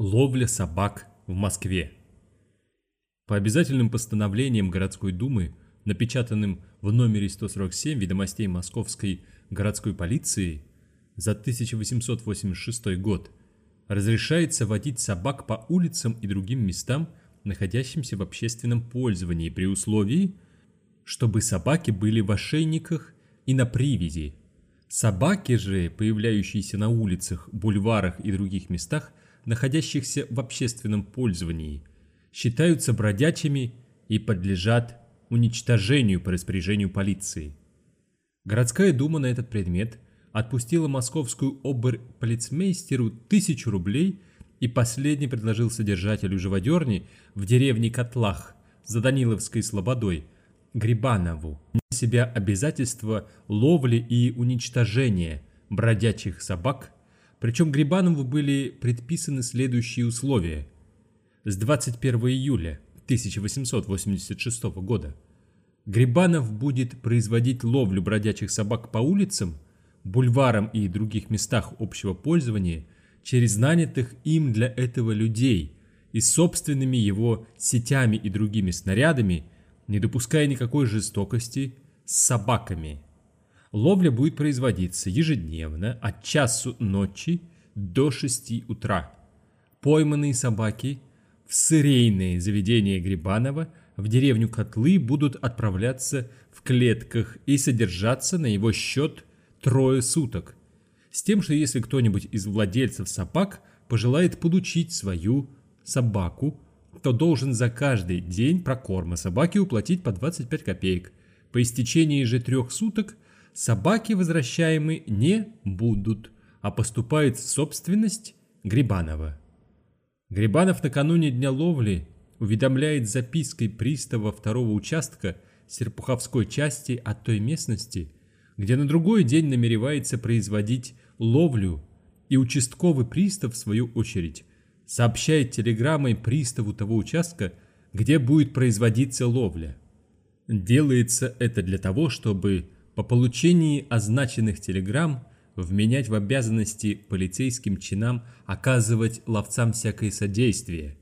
Ловля собак в Москве. По обязательным постановлениям городской думы, напечатанным в номере 147 ведомостей Московской городской полиции за 1886 год, разрешается водить собак по улицам и другим местам, находящимся в общественном пользовании при условии, чтобы собаки были в ошейниках и на привязи. Собаки же, появляющиеся на улицах, бульварах и других местах, находящихся в общественном пользовании, считаются бродячими и подлежат уничтожению по распоряжению полиции. Городская дума на этот предмет отпустила московскую обер-полицмейстеру тысячу рублей и последний предложил содержателю живодерни в деревне Котлах за Даниловской слободой Грибанову на себя обязательство ловли и уничтожения бродячих собак причем Грибанову были предписаны следующие условия. С 21 июля 1886 года Грибанов будет производить ловлю бродячих собак по улицам, бульварам и других местах общего пользования через нанятых им для этого людей и собственными его сетями и другими снарядами, не допуская никакой жестокости с собаками. Ловля будет производиться ежедневно от часу ночи до 6 утра. Пойманные собаки в сырейное заведение Грибанова в деревню Котлы будут отправляться в клетках и содержаться на его счет трое суток. С тем, что если кто-нибудь из владельцев собак пожелает получить свою собаку, то должен за каждый день прокорма собаки уплатить по 25 копеек. По истечении же трех суток – собаки возвращаемы не будут, а поступают в собственность Грибанова. Грибанов накануне дня ловли уведомляет запиской пристава второго участка Серпуховской части от той местности, где на другой день намеревается производить ловлю, и участковый пристав, в свою очередь, сообщает телеграммой приставу того участка, где будет производиться ловля. Делается это для того, чтобы по получении означенных телеграмм вменять в обязанности полицейским чинам оказывать ловцам всякое содействие,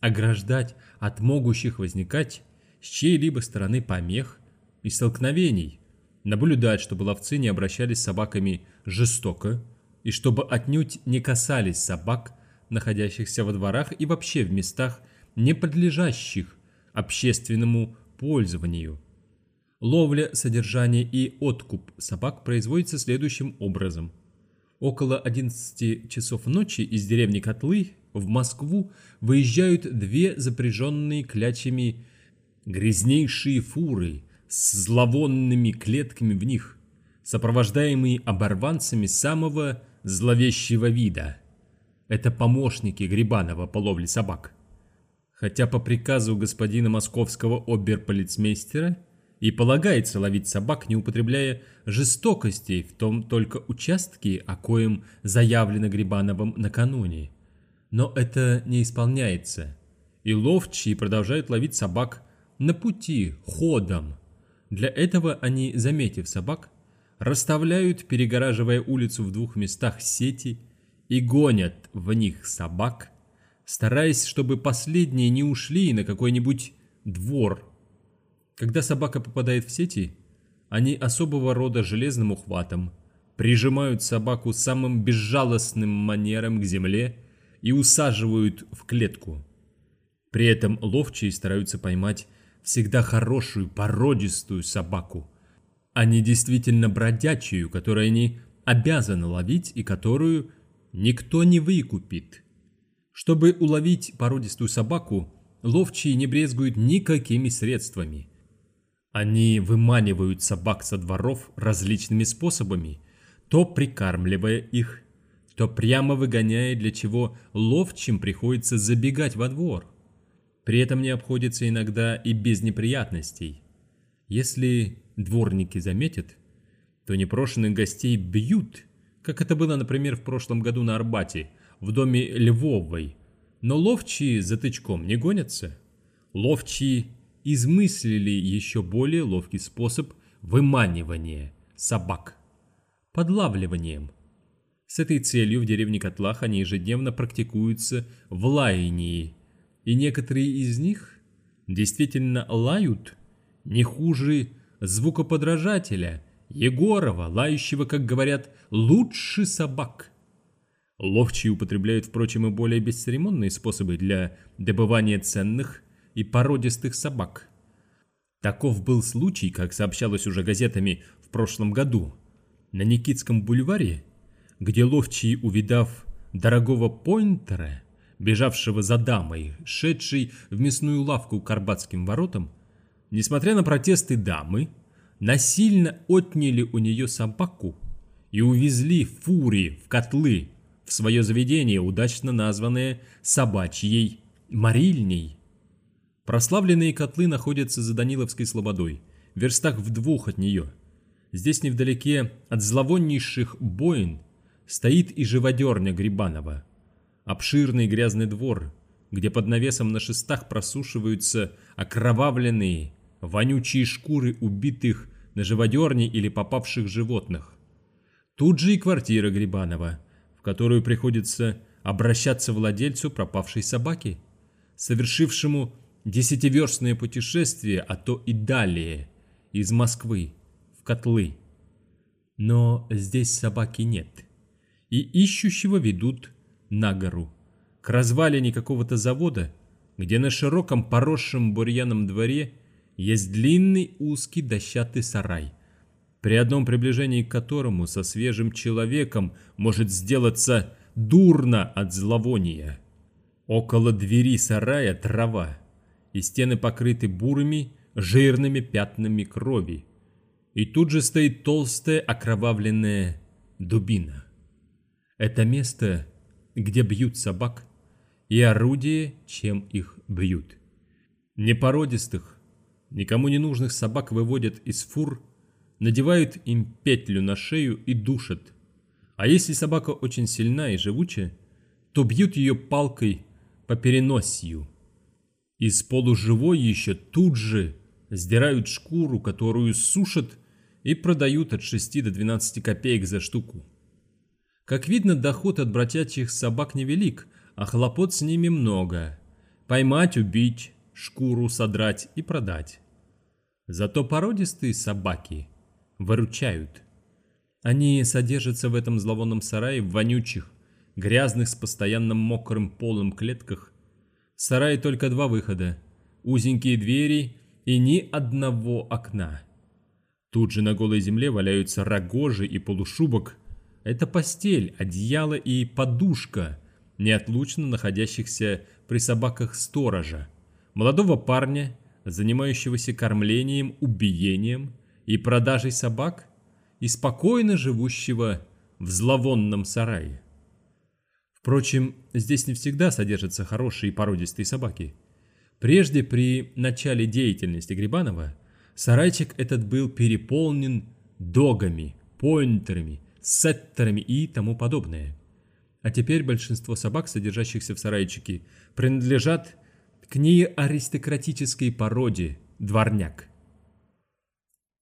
ограждать от могущих возникать с чьей-либо стороны помех и столкновений, наблюдать, чтобы ловцы не обращались с собаками жестоко и чтобы отнюдь не касались собак, находящихся во дворах и вообще в местах, не подлежащих общественному пользованию – Ловля, содержание и откуп собак производится следующим образом. Около 11 часов ночи из деревни Котлы в Москву выезжают две запряженные клячами грязнейшие фуры с зловонными клетками в них, сопровождаемые оборванцами самого зловещего вида. Это помощники Грибанова по ловле собак. Хотя по приказу господина московского оберполицмейстера – и полагается ловить собак, не употребляя жестокостей в том только участке, о коем заявлено Грибановым накануне. Но это не исполняется, и ловчие продолжают ловить собак на пути, ходом. Для этого они, заметив собак, расставляют, перегораживая улицу в двух местах сети, и гонят в них собак, стараясь, чтобы последние не ушли на какой-нибудь двор когда собака попадает в сети, они особого рода железным ухватом прижимают собаку самым безжалостным манером к земле и усаживают в клетку. При этом ловчие стараются поймать всегда хорошую породистую собаку, а не действительно бродячую, которую они обязаны ловить и которую никто не выкупит. Чтобы уловить породистую собаку, ловчие не брезгуют никакими средствами – они выманивают собак со дворов различными способами, то прикармливая их, то прямо выгоняя, для чего ловчим приходится забегать во двор. При этом не обходится иногда и без неприятностей. Если дворники заметят, то непрошенных гостей бьют, как это было, например, в прошлом году на Арбате, в доме Львовой. Но ловчие за тычком не гонятся. Ловчие измыслили еще более ловкий способ выманивания собак – подлавливанием. С этой целью в деревне Котлах они ежедневно практикуются в лаянии, и некоторые из них действительно лают не хуже звукоподражателя Егорова, лающего, как говорят, лучше собак. Ловчие употребляют, впрочем, и более бесцеремонные способы для добывания ценных и породистых собак. Таков был случай, как сообщалось уже газетами в прошлом году. На Никитском бульваре, где ловчие, увидав дорогого поинтера, бежавшего за дамой, шедшей в мясную лавку к Арбатским воротам, несмотря на протесты дамы, насильно отняли у нее собаку и увезли фури в котлы в свое заведение, удачно названное собачьей Марильней. Прославленные котлы находятся за Даниловской слободой, в верстах в двух от нее. Здесь невдалеке от зловоннейших боин стоит и живодерня Грибанова. Обширный грязный двор, где под навесом на шестах просушиваются окровавленные, вонючие шкуры убитых на живодерне или попавших животных. Тут же и квартира Грибанова, в которую приходится обращаться владельцу пропавшей собаки, совершившему десятиверстное путешествие, а то и далее, из Москвы в Котлы. Но здесь собаки нет, и ищущего ведут на гору, к развалине какого-то завода, где на широком поросшем бурьяном дворе есть длинный узкий дощатый сарай, при одном приближении к которому со свежим человеком может сделаться дурно от зловония. Около двери сарая трава, и стены покрыты бурыми, жирными пятнами крови. И тут же стоит толстая окровавленная дубина. Это место, где бьют собак, и орудие, чем их бьют. Непородистых, никому не нужных собак выводят из фур, надевают им петлю на шею и душат. А если собака очень сильна и живучая, то бьют ее палкой по Из полуживой еще тут же сдирают шкуру, которую сушат и продают от 6 до 12 копеек за штуку. Как видно, доход от бродячих собак невелик, а хлопот с ними много. Поймать, убить, шкуру содрать и продать. Зато породистые собаки выручают. Они содержатся в этом зловонном сарае в вонючих, грязных с постоянным мокрым полом клетках в сарае только два выхода, узенькие двери и ни одного окна. Тут же на голой земле валяются рогожи и полушубок. Это постель, одеяло и подушка, неотлучно находящихся при собаках сторожа, молодого парня, занимающегося кормлением, убиением и продажей собак, и спокойно живущего в зловонном сарае. Впрочем, здесь не всегда содержатся хорошие породистые собаки. Прежде при начале деятельности Грибанова сарайчик этот был переполнен догами, поинтерами, сеттерами и тому подобное. А теперь большинство собак, содержащихся в сарайчике, принадлежат к неаристократической породе дворняк.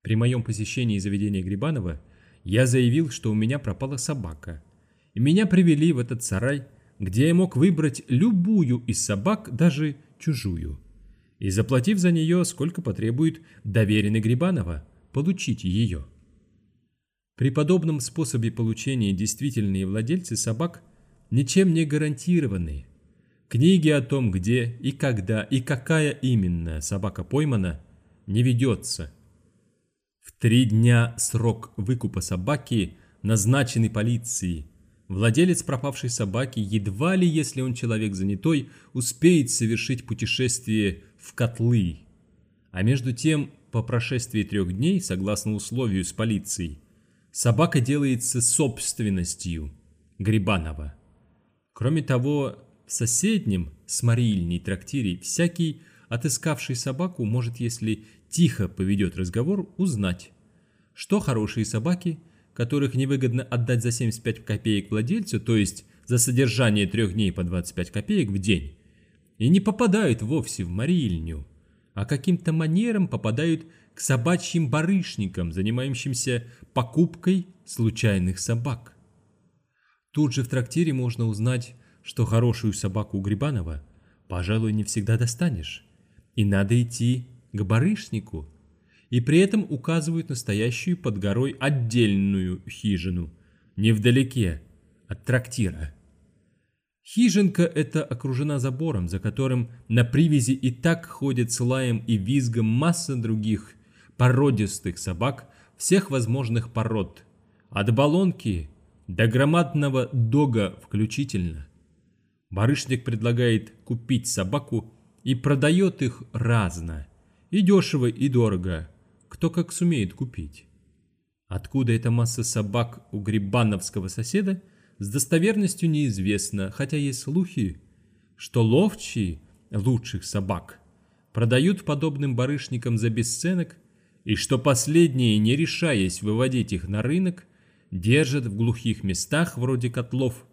При моем посещении заведения Грибанова я заявил, что у меня пропала собака – меня привели в этот сарай, где я мог выбрать любую из собак, даже чужую, и, заплатив за нее, сколько потребует доверенный Грибанова, получить ее. При подобном способе получения действительные владельцы собак ничем не гарантированы. Книги о том, где и когда и какая именно собака поймана, не ведется. В три дня срок выкупа собаки, назначенный полицией, Владелец пропавшей собаки, едва ли, если он человек занятой, успеет совершить путешествие в котлы. А между тем, по прошествии трех дней, согласно условию с полицией, собака делается собственностью Грибанова. Кроме того, в соседнем сморильней трактире всякий, отыскавший собаку, может, если тихо поведет разговор, узнать, что хорошие собаки – которых невыгодно отдать за 75 копеек владельцу, то есть за содержание трех дней по 25 копеек в день, и не попадают вовсе в Марильню, а каким-то манером попадают к собачьим барышникам, занимающимся покупкой случайных собак. Тут же в трактире можно узнать, что хорошую собаку у Грибанова, пожалуй, не всегда достанешь. И надо идти к барышнику. И при этом указывают настоящую под горой отдельную хижину, невдалеке от трактира. Хижинка эта окружена забором, за которым на привязи и так ходят с лаем и визгом масса других породистых собак всех возможных пород, от балонки до громадного дога включительно. Барышник предлагает купить собаку и продает их разно, и дешево, и дорого, кто как сумеет купить. Откуда эта масса собак у грибановского соседа, с достоверностью неизвестно, хотя есть слухи, что ловчие лучших собак продают подобным барышникам за бесценок, и что последние, не решаясь выводить их на рынок, держат в глухих местах вроде котлов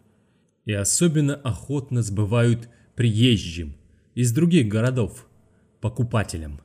и особенно охотно сбывают приезжим из других городов покупателям.